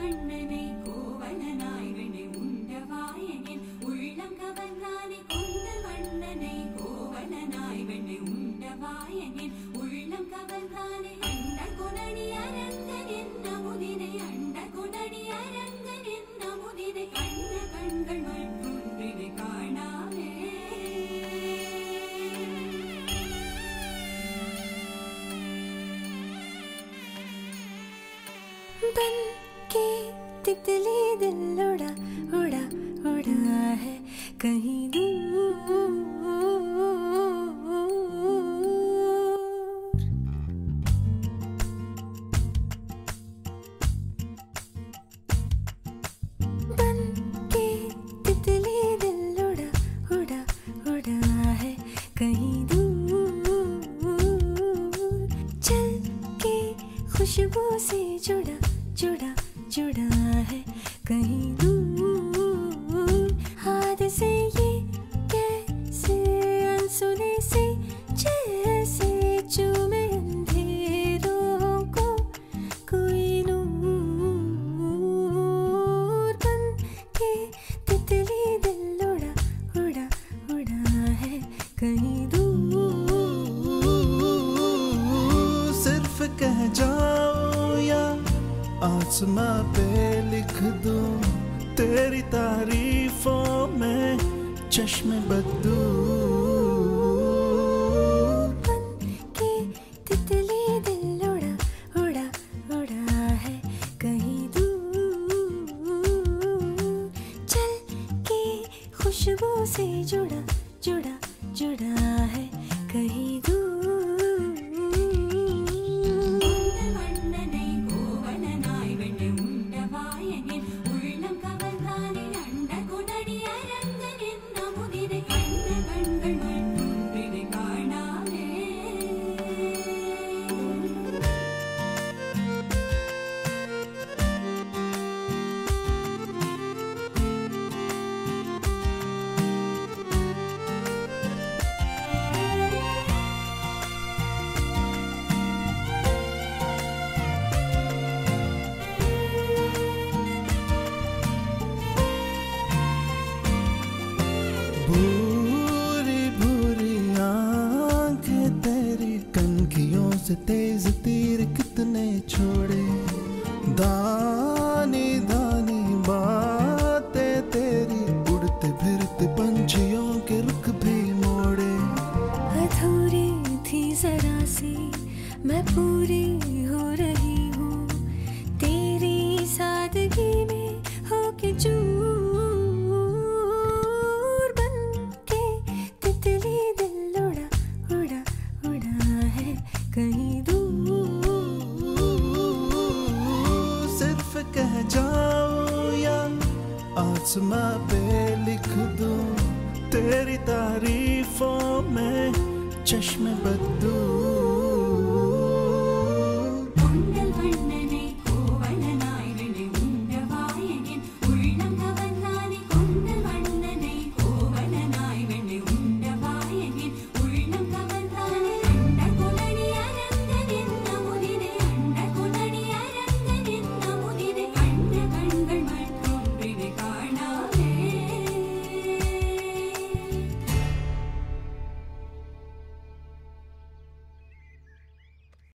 கண்ணனை கோவலனாய் வினை உண்டவாயனின் உள்ளம் கவர்ந்தானை கொண்ட கண்ணனை கோவலனாய் வினை உண்டவாயனின் உள்ளம் கவர்ந்தானை அண்ட குணனி அரங்கன் என்ன முதினை அண்ட குணனி அரங்கன் என்ன முதினை கண்ண கண்கள் மற்றொன்றினை காணாமே. தன் के तितली दिल उड़ा उड़ा उड़ा है। कहीं दूर। बन के तितली दिल उड़ा उड़ा उड़ा है। कहीं दूर। चल के खुशबू से जुड़ा जुड़ा जुड़ा है कहीं दूर आसमां पे लिख दूँ तेरी तारीफों में चश्मे बदू खुशबू से जुड़ा जुड़ा जुड़ा है कहीं दूर। भूरी भूरी आँखें तेरी कनखियों से तेज तीर कितने छोड़े। आसमां पे लिख दूँ तेरी तारीफों में चश्मे बदू